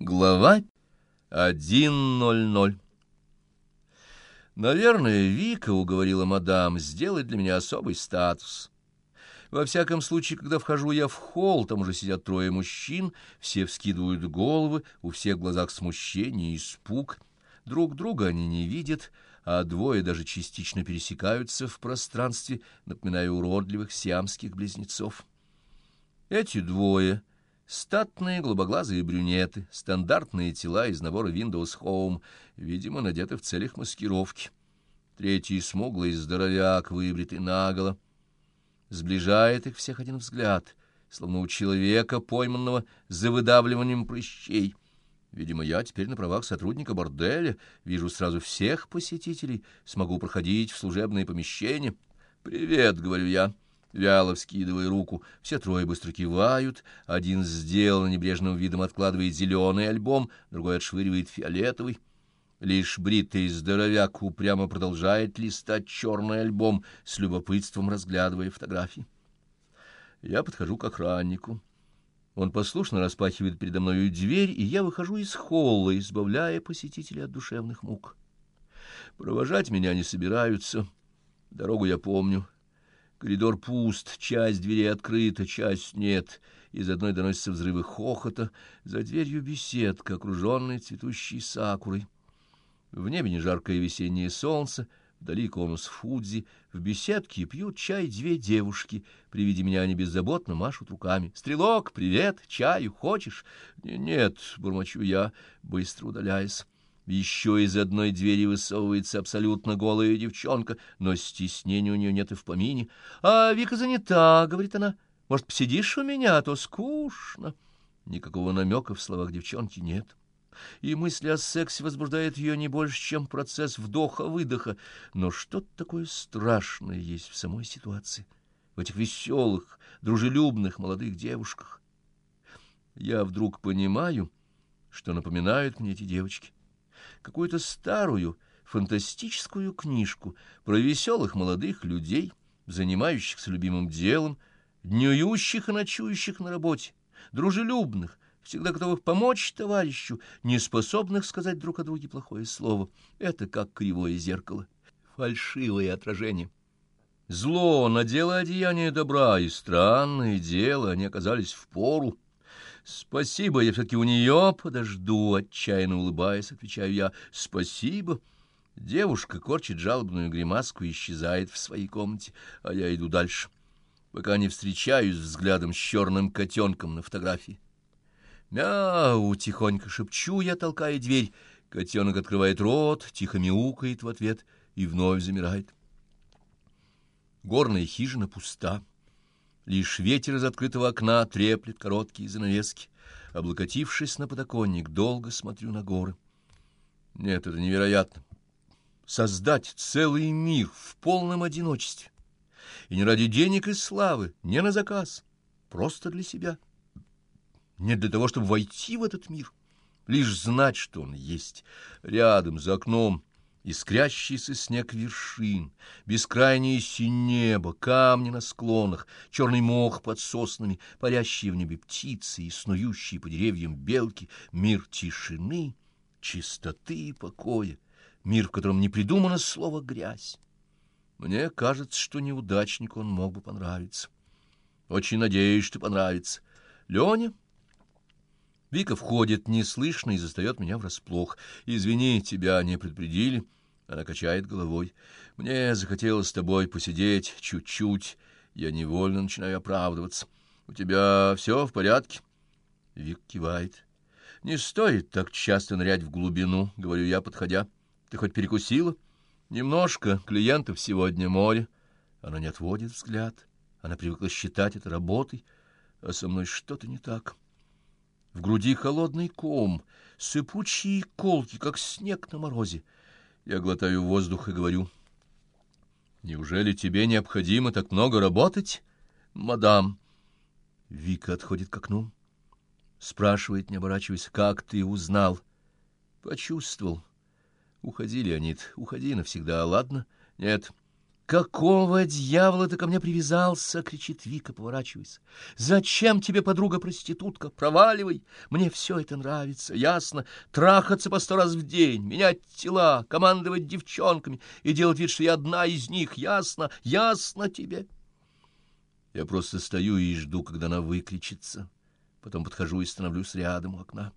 Глава 1.00 Наверное, Вика уговорила мадам сделать для меня особый статус. Во всяком случае, когда вхожу я в холл, там уже сидят трое мужчин, все вскидывают головы, у всех в глазах смущение и испуг. Друг друга они не видят, а двое даже частично пересекаются в пространстве, напоминая уродливых сиамских близнецов. Эти двое — Статные голубоглазые брюнеты, стандартные тела из набора Windows Home, видимо, надеты в целях маскировки. Третий смуглый здоровяк, выбритый наголо. Сближает их всех один взгляд, словно у человека, пойманного за выдавливанием прыщей. Видимо, я теперь на правах сотрудника борделя, вижу сразу всех посетителей, смогу проходить в служебные помещения. «Привет», — говорю я, — вяло вскидывая руку. Все трое быстро кивают, один сделал небрежным видом откладывает зеленый альбом, другой отшвыривает фиолетовый. Лишь бритый здоровяк упрямо продолжает листать черный альбом, с любопытством разглядывая фотографии. Я подхожу к охраннику. Он послушно распахивает передо мною дверь, и я выхожу из холла, избавляя посетителей от душевных мук. Провожать меня не собираются. Дорогу я помню. Коридор пуст, часть дверей открыта, часть нет. Из одной доносятся взрывы хохота, за дверью беседка, окруженная цветущей сакурой. В небе не жаркое весеннее солнце, вдали конус Фудзи, в беседке пьют чай две девушки. При виде меня они беззаботно машут руками. «Стрелок, привет! Чаю хочешь?» «Нет», — бормочу я, быстро удаляясь. Еще из одной двери высовывается абсолютно голая девчонка, но стеснения у нее нет и в помине. — А Вика занята, — говорит она. — Может, посидишь у меня, а то скучно. Никакого намека в словах девчонки нет. И мысль о сексе возбуждает ее не больше, чем процесс вдоха-выдоха. Но что-то такое страшное есть в самой ситуации, в этих веселых, дружелюбных молодых девушках. Я вдруг понимаю, что напоминают мне эти девочки какую-то старую фантастическую книжку про веселых молодых людей, занимающихся любимым делом, днюющих и ночующих на работе, дружелюбных, всегда готовых помочь товарищу, не способных сказать друг о друге плохое слово. Это как кривое зеркало, фальшивое отражение. Зло надело одеяние добра, и странное дело, они оказались в пору. «Спасибо, я все-таки у нее подожду», — отчаянно улыбаясь, отвечаю я. «Спасибо». Девушка корчит жалобную гримаску и исчезает в своей комнате, а я иду дальше, пока не встречаюсь взглядом с черным котенком на фотографии. «Мяу!» — тихонько шепчу я, толкая дверь. Котенок открывает рот, тихо мяукает в ответ и вновь замирает. Горная хижина пуста. Лишь ветер из открытого окна треплет короткие занавески. Облокотившись на подоконник, долго смотрю на горы. Нет, это невероятно. Создать целый мир в полном одиночестве. И не ради денег и славы, не на заказ, просто для себя. Не для того, чтобы войти в этот мир, лишь знать, что он есть. Рядом, за окном, Искрящийся снег вершин, бескрайнее синее небо, камни на склонах, черный мох под соснами, парящие в небе птицы и снующие по деревьям белки, мир тишины, чистоты и покоя, мир, в котором не придумано слово «грязь». Мне кажется, что неудачнику он мог бы понравиться. Очень надеюсь, что понравится. Леня? Вика входит неслышно и застает меня врасплох. «Извини, тебя не предупредили». Она качает головой. «Мне захотелось с тобой посидеть чуть-чуть. Я невольно начинаю оправдываться. У тебя все в порядке?» Вик кивает. «Не стоит так часто нырять в глубину», — говорю я, подходя. «Ты хоть перекусила?» «Немножко. Клиентов сегодня море». Она не отводит взгляд. Она привыкла считать это работой, а со мной что-то не так. В груди холодный ком, сыпучие колки, как снег на морозе. Я глотаю воздух и говорю. «Неужели тебе необходимо так много работать, мадам?» Вика отходит к окну. Спрашивает, не оборачиваясь, «Как ты узнал?» «Почувствовал». «Уходи, Леонид, уходи навсегда, ладно?» «Нет». «Какого дьявола ты ко мне привязался?» — кричит Вика, поворачиваясь. «Зачем тебе подруга-проститутка? Проваливай! Мне все это нравится, ясно? Трахаться по сто раз в день, менять тела, командовать девчонками и делать вид, что я одна из них, ясно? Ясно тебе?» Я просто стою и жду, когда она выключится. Потом подхожу и становлюсь рядом у окна.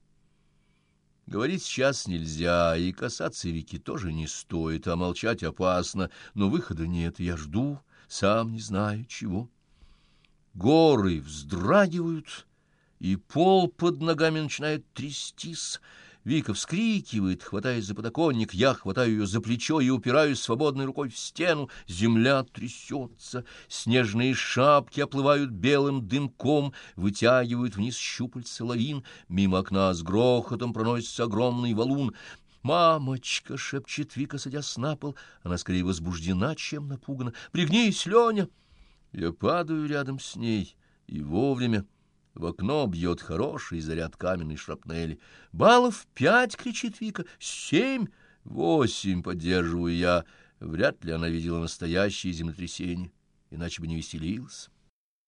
Говорить сейчас нельзя, и касаться Вики тоже не стоит, а молчать опасно, но выхода нет, я жду, сам не знаю чего. Горы вздрагивают, и пол под ногами начинает трястись, Вика вскрикивает, хватаясь за подоконник, я хватаю ее за плечо и упираюсь свободной рукой в стену. Земля трясется, снежные шапки оплывают белым дымком, вытягивают вниз щупальца лавин, мимо окна с грохотом проносится огромный валун. «Мамочка!» — шепчет Вика, садясь на пол. Она скорее возбуждена, чем напугана. «Пригнись, Леня!» Я падаю рядом с ней, и вовремя в окно бьет хороший заряд каменной шрапнели. «Баллов пять!» — кричит Вика. «Семь! Восемь!» — поддерживаю я. Вряд ли она видела настоящее землетрясение, иначе бы не веселилась.